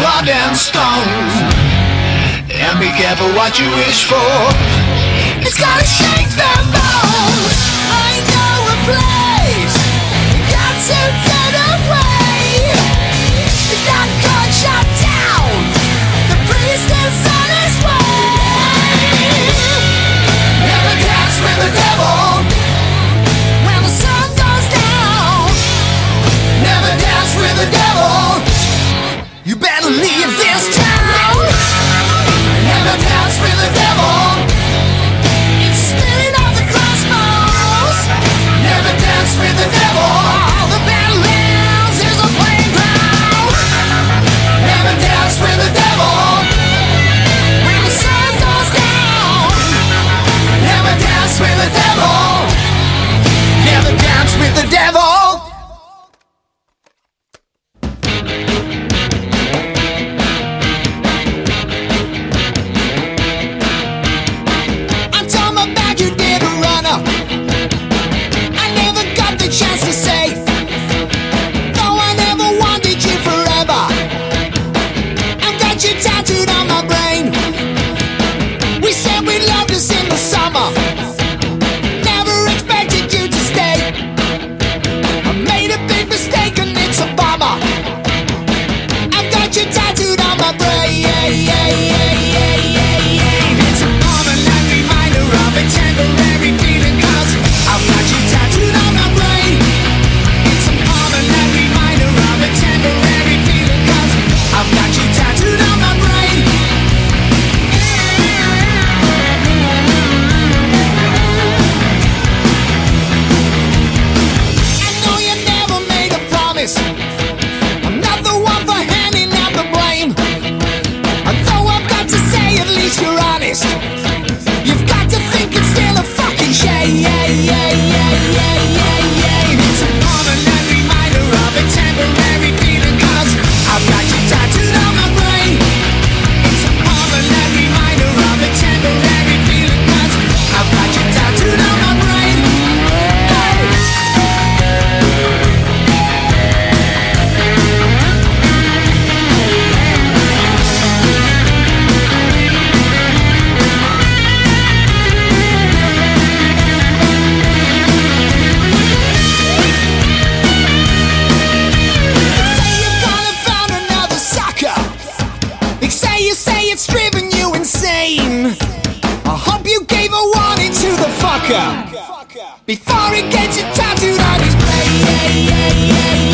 blood and stones. And be careful what you wish for. It's gonna shake their bones. I know a place. Got to. Never dance with the devil. to say it's driven you insane. I hope you gave a warning to the fucker before he gets you tattooed on his brain.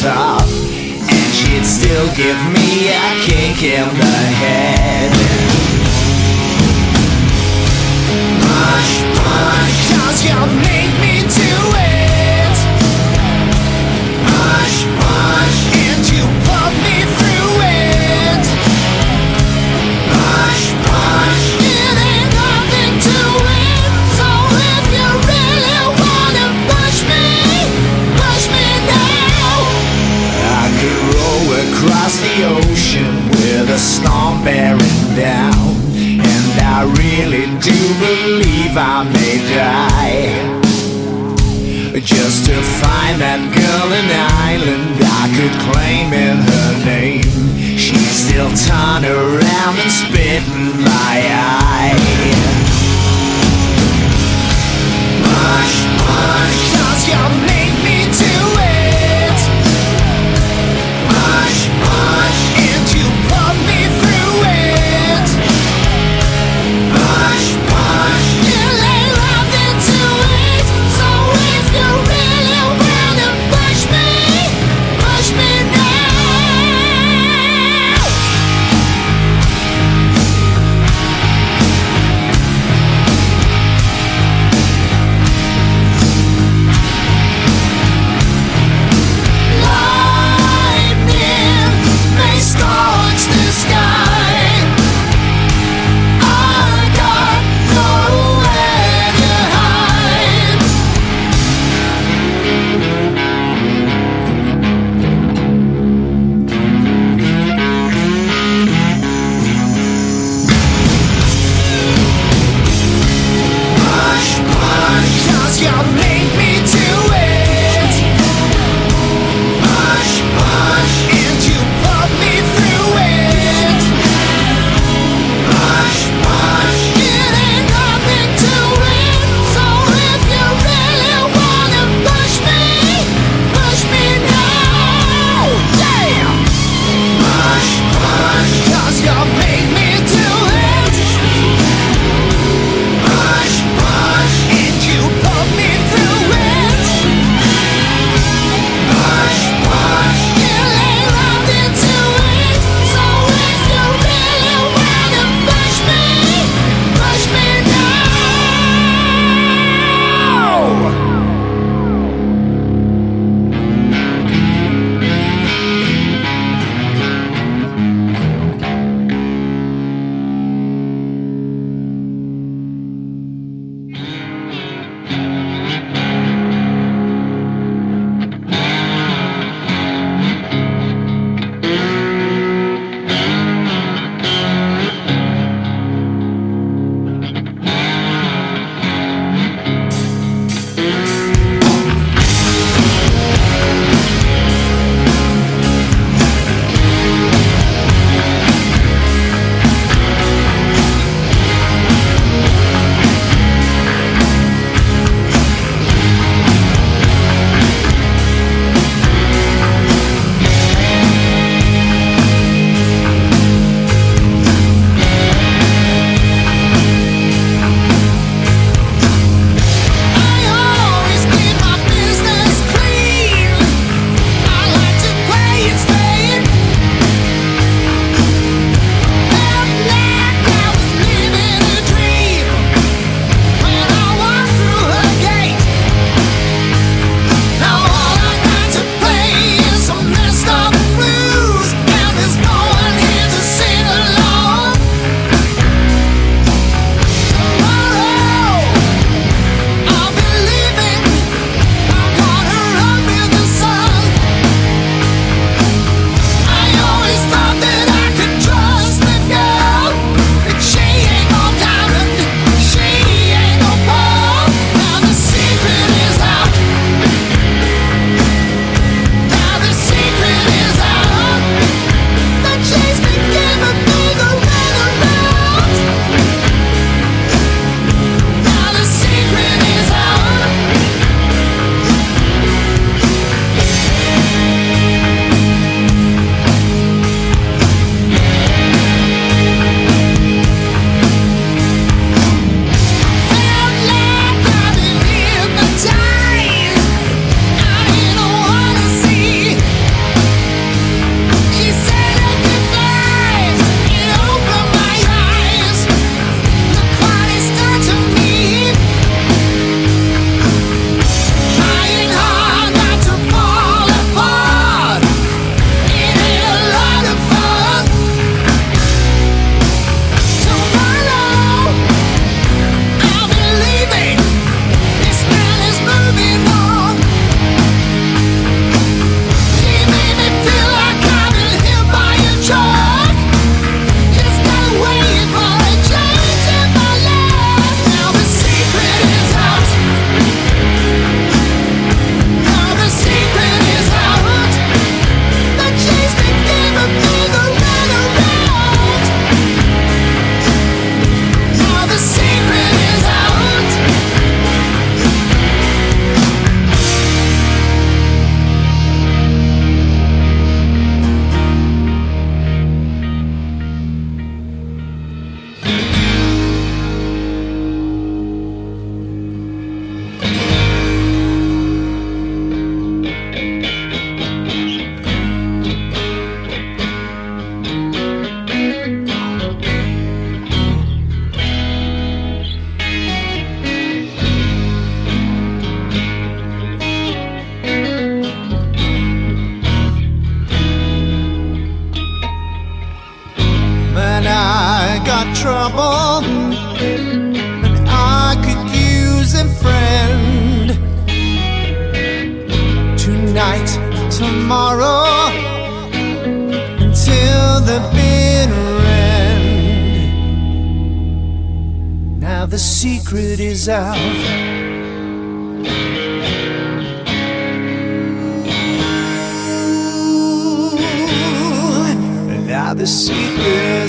Top. And she'd still give me a kick in the head. Push, push, cause you make me storm bearing down. And I really do believe I may die. Just to find that girl in the island I could claim in her name. She'd still turn around and spit in my eye. Push, push, cause you make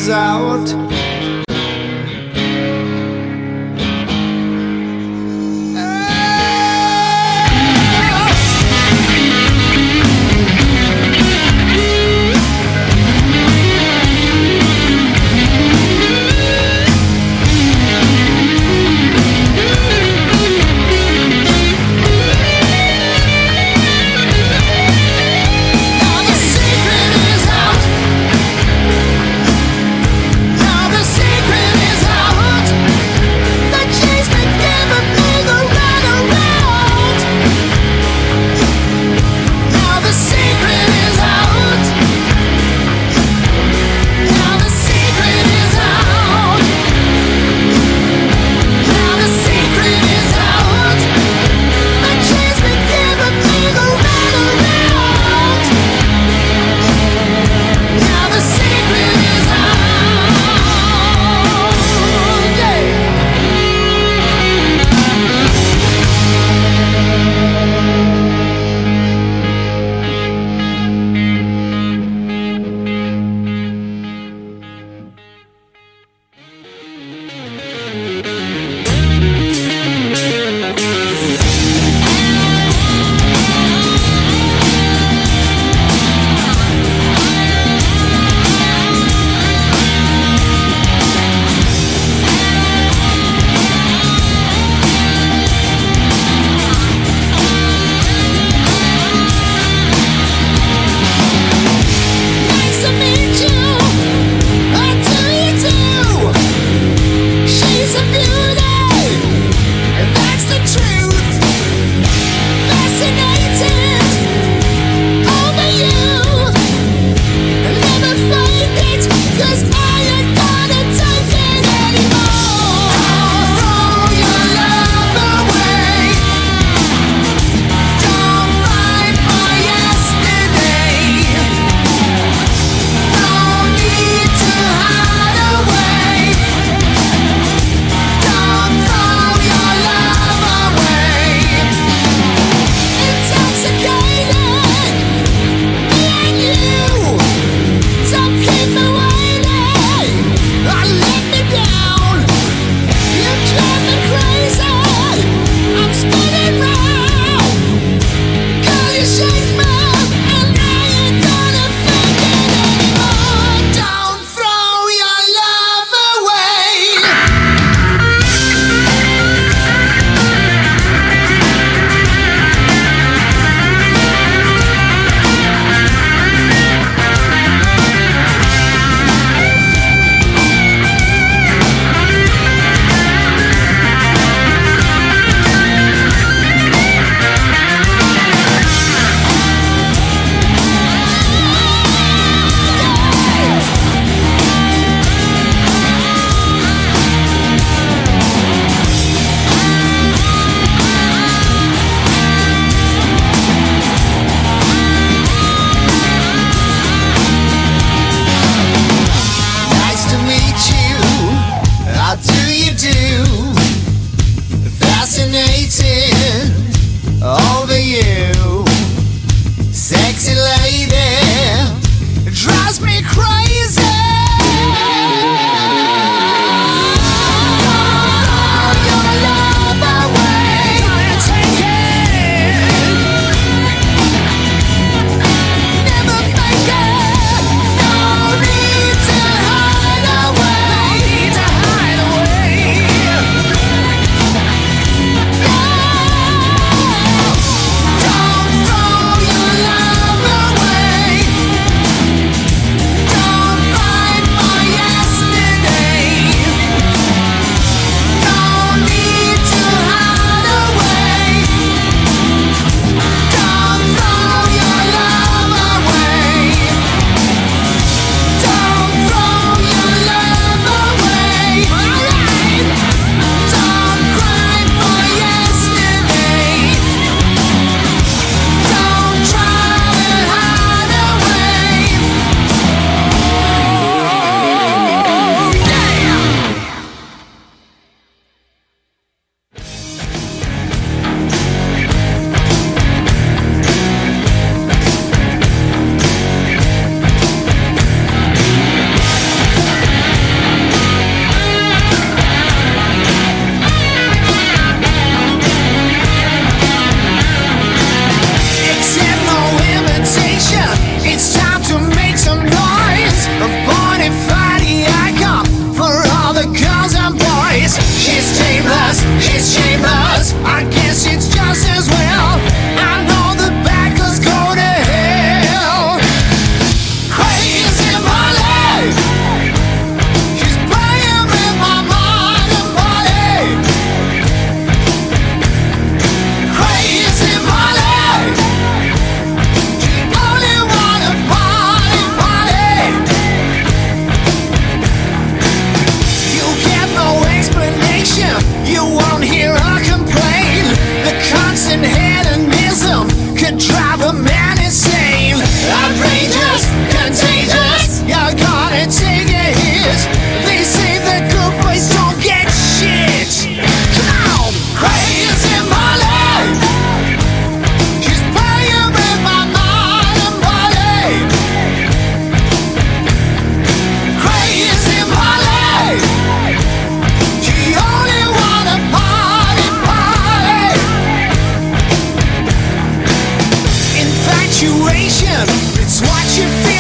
out. situation. It's what you feel.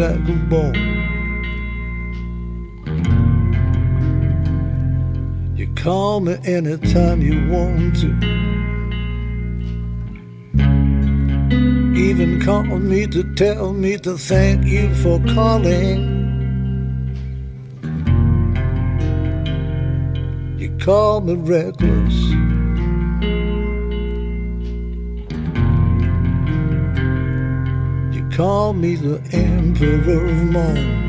Sack. You call me anytime you want to. Even call me to tell me to thank you for calling. You call me reckless. Call me the Emperor of Moan.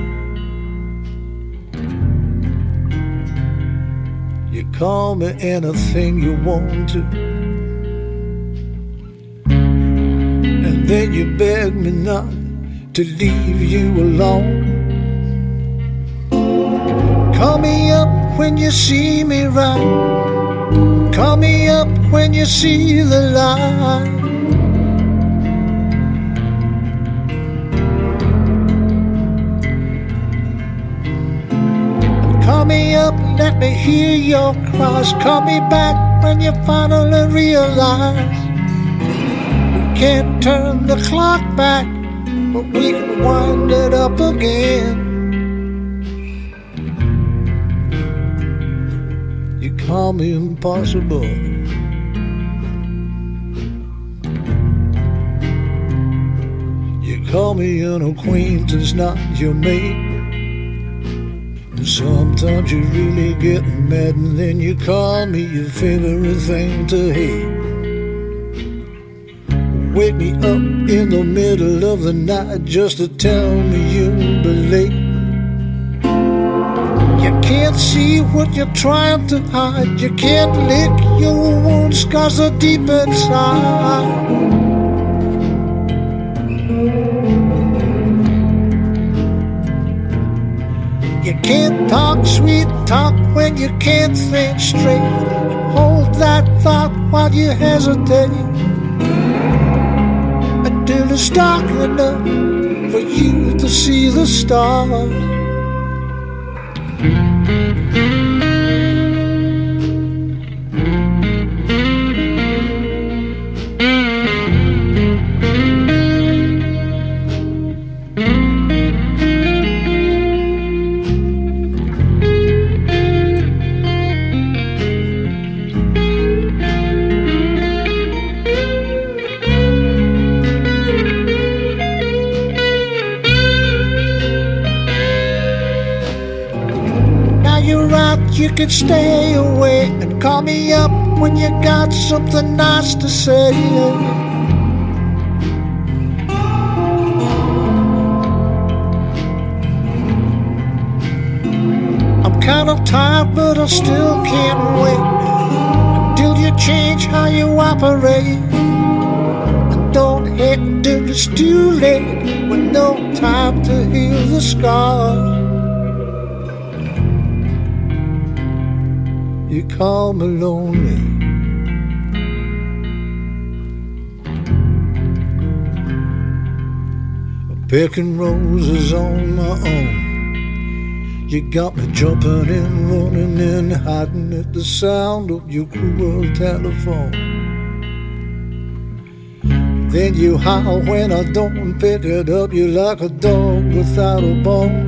You call me anything you want to. And then you beg me not to leave you alone. Call me up when you see me right. Call me up when you see the light. Me up, let me hear your cries. Call me back when you finally realize we can't turn the clock back, but we can wind it up again. You call me impossible. You call me an acquaintance, not your mate. Sometimes you really get mad and then you call me your favorite thing to hate. Wake me up in the middle of the night just to tell me you'll be late. You can't see what you're trying to hide. You can't lick your wounds cause they're deep inside. Can't talk sweet talk when you can't think straight. Hold that thought while you hesitate until it's dark enough for you to see the stars. Can stay away and call me up when you got something nice to say. I'm kind of tired, but I still can't wait until you change how you operate. And don't hate until it's too late with no time to heal the scars. Call me lonely. Picking roses on my own. You got me jumping and running and hiding at the sound of your cruel telephone. Then you howl when I don't pick it up. You're like a dog without a bone.